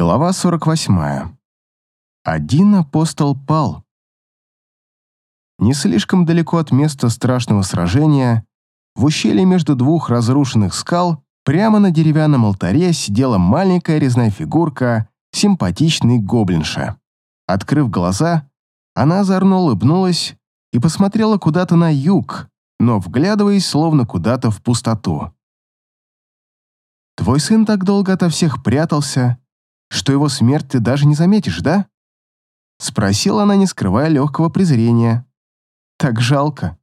Глава 48. Один апостол пал. Не слишком далеко от места страшного сражения, в ущелье между двух разрушенных скал, прямо на деревянном алтаре сидела маленькая резная фигурка симпатичной гоблинша. Открыв глаза, она озорно улыбнулась и посмотрела куда-то на юг, но вглядываясь словно куда-то в пустоту. «Твой сын так долго ото всех прятался», что его смерть ты даже не заметишь, да?» Спросила она, не скрывая легкого презрения. «Так жалко».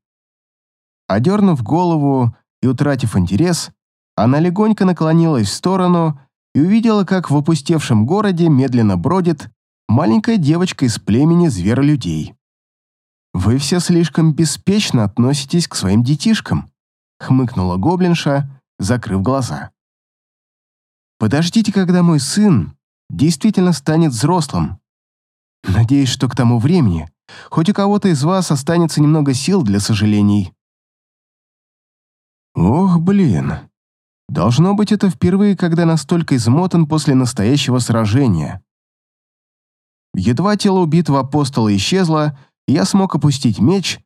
Одернув голову и утратив интерес, она легонько наклонилась в сторону и увидела, как в опустевшем городе медленно бродит маленькая девочка из племени зверолюдей. «Вы все слишком беспечно относитесь к своим детишкам», хмыкнула гоблинша, закрыв глаза. «Подождите, когда мой сын действительно станет взрослым. Надеюсь, что к тому времени хоть у кого-то из вас останется немного сил для сожалений. Ох, блин. Должно быть, это впервые, когда настолько измотан после настоящего сражения. Едва тело убитого апостола исчезло, я смог опустить меч,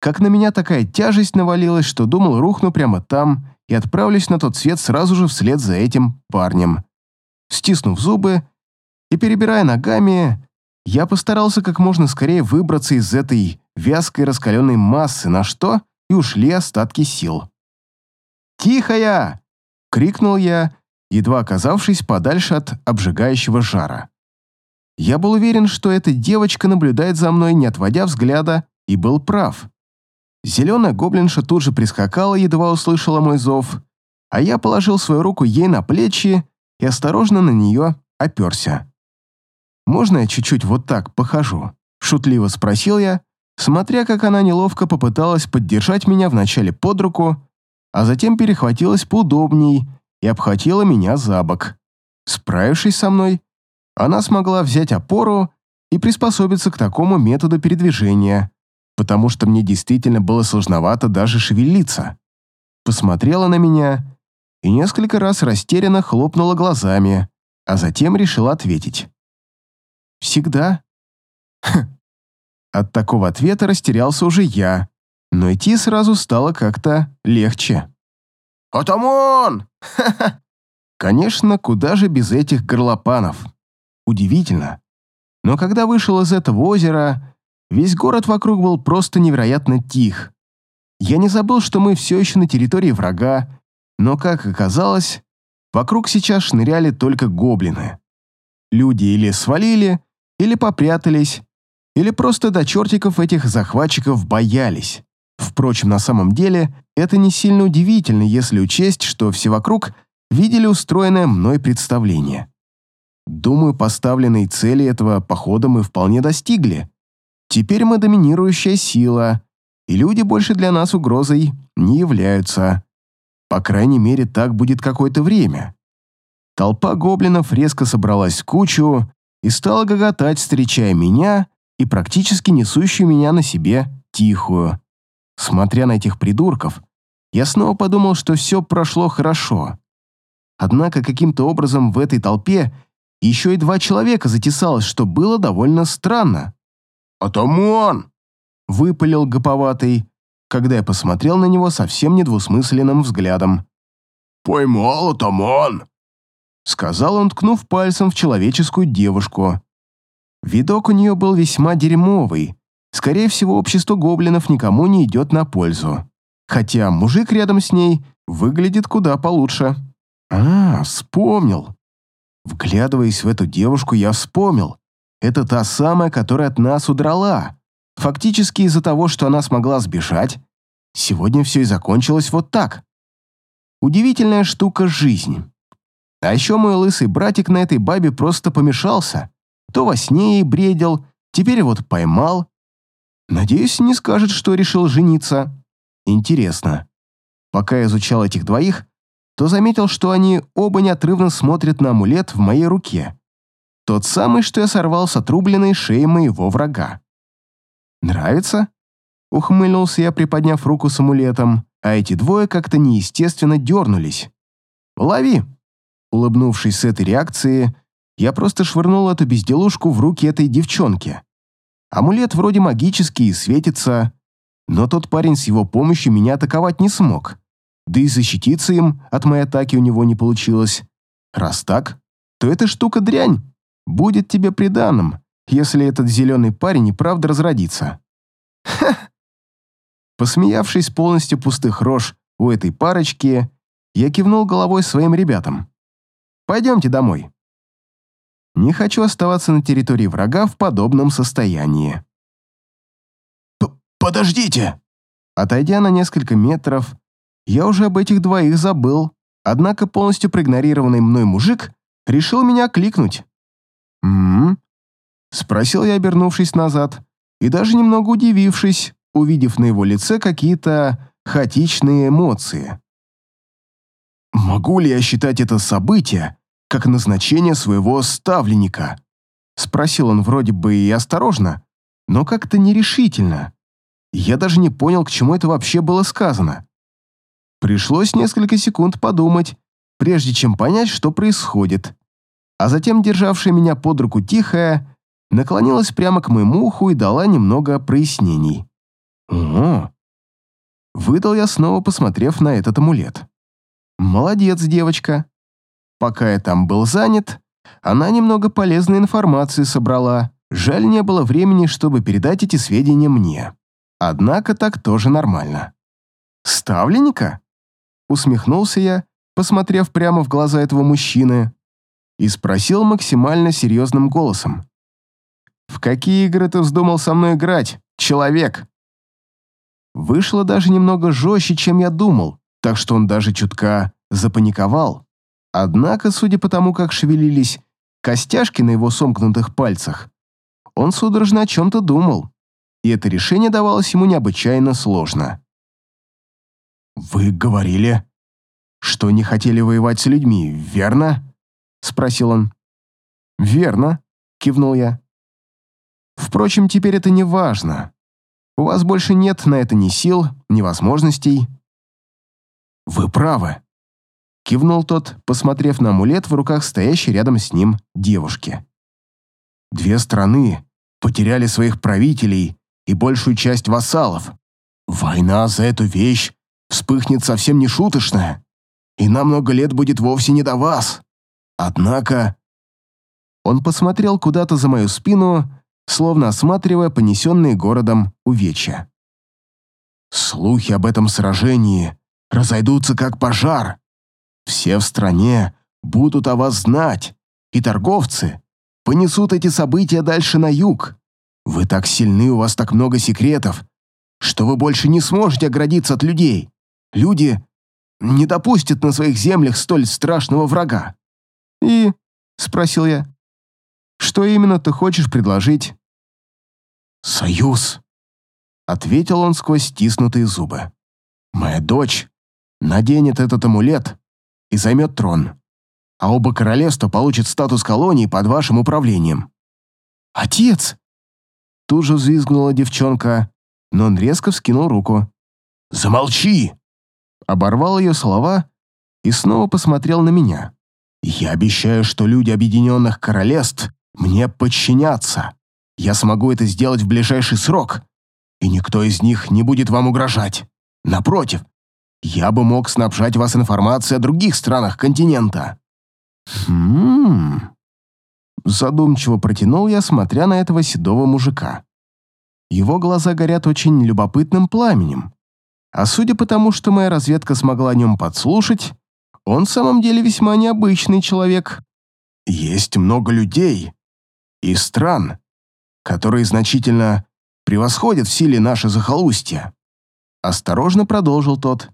как на меня такая тяжесть навалилась, что думал, рухну прямо там и отправлюсь на тот свет сразу же вслед за этим парнем. Стиснув зубы и перебирая ногами, я постарался как можно скорее выбраться из этой вязкой раскаленной массы, на что и ушли остатки сил. «Тихая!» — крикнул я, едва оказавшись подальше от обжигающего жара. Я был уверен, что эта девочка наблюдает за мной, не отводя взгляда, и был прав. Зеленая гоблинша тут же прискакала, едва услышала мой зов, а я положил свою руку ей на плечи и осторожно на нее оперся. «Можно я чуть-чуть вот так похожу?» – шутливо спросил я, смотря как она неловко попыталась поддержать меня вначале под руку, а затем перехватилась поудобней и обхватила меня за бок. Справившись со мной, она смогла взять опору и приспособиться к такому методу передвижения, потому что мне действительно было сложновато даже шевелиться. Посмотрела на меня и несколько раз растерянно хлопнула глазами, а затем решила ответить. «Всегда?» Хм. От такого ответа растерялся уже я, но идти сразу стало как-то легче. «Атамон!» Конечно, куда же без этих горлопанов. Удивительно. Но когда вышел из этого озера, весь город вокруг был просто невероятно тих. Я не забыл, что мы все еще на территории врага, но, как оказалось, вокруг сейчас шныряли только гоблины. Люди или свалили, или попрятались, или просто до чертиков этих захватчиков боялись. Впрочем, на самом деле, это не сильно удивительно, если учесть, что все вокруг видели устроенное мной представление. Думаю, поставленные цели этого похода мы вполне достигли. Теперь мы доминирующая сила, и люди больше для нас угрозой не являются. По крайней мере, так будет какое-то время. Толпа гоблинов резко собралась в кучу и стала гоготать, встречая меня и практически несущую меня на себе тихую. Смотря на этих придурков, я снова подумал, что все прошло хорошо. Однако каким-то образом в этой толпе еще и два человека затесалось, что было довольно странно. «Атаман!» — выпалил гоповатый, когда я посмотрел на него совсем недвусмысленным взглядом. «Поймал, атаман!» Сказал он, ткнув пальцем в человеческую девушку. Видок у нее был весьма дерьмовый. Скорее всего, общество гоблинов никому не идет на пользу. Хотя мужик рядом с ней выглядит куда получше. А, вспомнил. Вглядываясь в эту девушку, я вспомнил. Это та самая, которая от нас удрала. Фактически из-за того, что она смогла сбежать, сегодня все и закончилось вот так. Удивительная штука жизнь. А еще мой лысый братик на этой бабе просто помешался. То во сне ей бредил, теперь вот поймал. Надеюсь, не скажет, что решил жениться. Интересно. Пока я изучал этих двоих, то заметил, что они оба неотрывно смотрят на амулет в моей руке. Тот самый, что я сорвал с отрубленной шеи моего врага. «Нравится?» — ухмыльнулся я, приподняв руку с амулетом, а эти двое как-то неестественно дернулись. «Лови!» Улыбнувшись с этой реакции, я просто швырнул эту безделушку в руки этой девчонки. Амулет вроде магический и светится, но тот парень с его помощью меня атаковать не смог. Да и защититься им от моей атаки у него не получилось. Раз так, то эта штука дрянь. Будет тебе приданным, если этот зеленый парень и правда разродится. Ха! Посмеявшись полностью пустых рож у этой парочки, я кивнул головой своим ребятам. «Пойдемте домой». Не хочу оставаться на территории врага в подобном состоянии. П «Подождите!» Отойдя на несколько метров, я уже об этих двоих забыл, однако полностью проигнорированный мной мужик решил меня кликнуть. «М-м-м?» Спросил я, обернувшись назад, и даже немного удивившись, увидев на его лице какие-то хаотичные эмоции. «Могу ли я считать это событие как назначение своего ставленника?» Спросил он вроде бы и осторожно, но как-то нерешительно. Я даже не понял, к чему это вообще было сказано. Пришлось несколько секунд подумать, прежде чем понять, что происходит. А затем державшая меня под руку тихая наклонилась прямо к моему уху и дала немного прояснений. «О!» Выдал я снова, посмотрев на этот амулет. «Молодец, девочка. Пока я там был занят, она немного полезной информации собрала. Жаль, не было времени, чтобы передать эти сведения мне. Однако так тоже нормально». «Ставленника?» Усмехнулся я, посмотрев прямо в глаза этого мужчины, и спросил максимально серьезным голосом. «В какие игры ты вздумал со мной играть, человек?» Вышло даже немного жестче, чем я думал, так что он даже чутка запаниковал. Однако, судя по тому, как шевелились костяшки на его сомкнутых пальцах, он судорожно о чем-то думал, и это решение давалось ему необычайно сложно. «Вы говорили, что не хотели воевать с людьми, верно?» — спросил он. «Верно», — кивнул я. «Впрочем, теперь это не важно. У вас больше нет на это ни сил, ни возможностей». «Вы правы», — кивнул тот, посмотрев на амулет в руках стоящей рядом с ним девушки. «Две страны потеряли своих правителей и большую часть вассалов. Война за эту вещь вспыхнет совсем не шуточная, и на много лет будет вовсе не до вас. Однако...» Он посмотрел куда-то за мою спину, словно осматривая понесенные городом увечья. «Слухи об этом сражении разойдутся как пожар. Все в стране будут о вас знать, и торговцы понесут эти события дальше на юг. Вы так сильны, у вас так много секретов, что вы больше не сможете оградиться от людей. Люди не допустят на своих землях столь страшного врага. «И?» — спросил я. «Что именно ты хочешь предложить?» «Союз», — ответил он сквозь стиснутые зубы. «Моя дочь наденет этот амулет и займет трон, а оба королевства получат статус колонии под вашим управлением». «Отец!» Тут же взвизгнула девчонка, но он резко вскинул руку. «Замолчи!» Оборвал ее слова и снова посмотрел на меня. «Я обещаю, что люди Объединенных Королевств мне подчинятся. Я смогу это сделать в ближайший срок, и никто из них не будет вам угрожать. Напротив, я бы мог снабжать вас информацией о других странах континента». «Хм...» Задумчиво протянул я, смотря на этого седого мужика. Его глаза горят очень любопытным пламенем. А судя по тому, что моя разведка смогла о нем подслушать, он в самом деле весьма необычный человек. Есть много людей и стран, которые значительно превосходят в силе наше захолустье. Осторожно продолжил тот.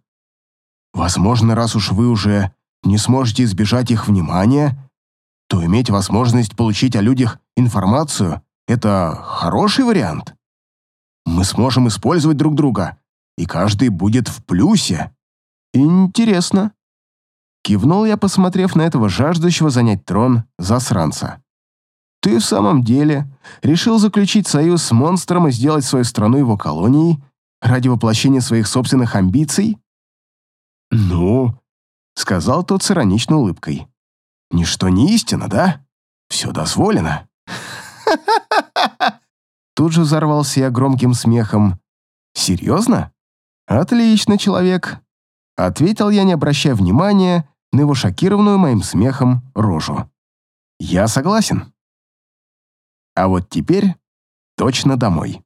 Возможно, раз уж вы уже не сможете избежать их внимания, то иметь возможность получить о людях информацию — это хороший вариант. Мы сможем использовать друг друга, и каждый будет в плюсе. Интересно. Кивнул я, посмотрев на этого жаждущего занять трон засранца. Ты в самом деле решил заключить союз с монстром и сделать свою страну его колонией ради воплощения своих собственных амбиций? Ну, сказал тот с ироничной улыбкой. Ничто не истина, да? Все дозволено. Тут же взорвался я громким смехом. Серьезно? Отлично, человек. Ответил я, не обращая внимания на его шокированную моим смехом рожу. Я согласен. А вот теперь точно домой.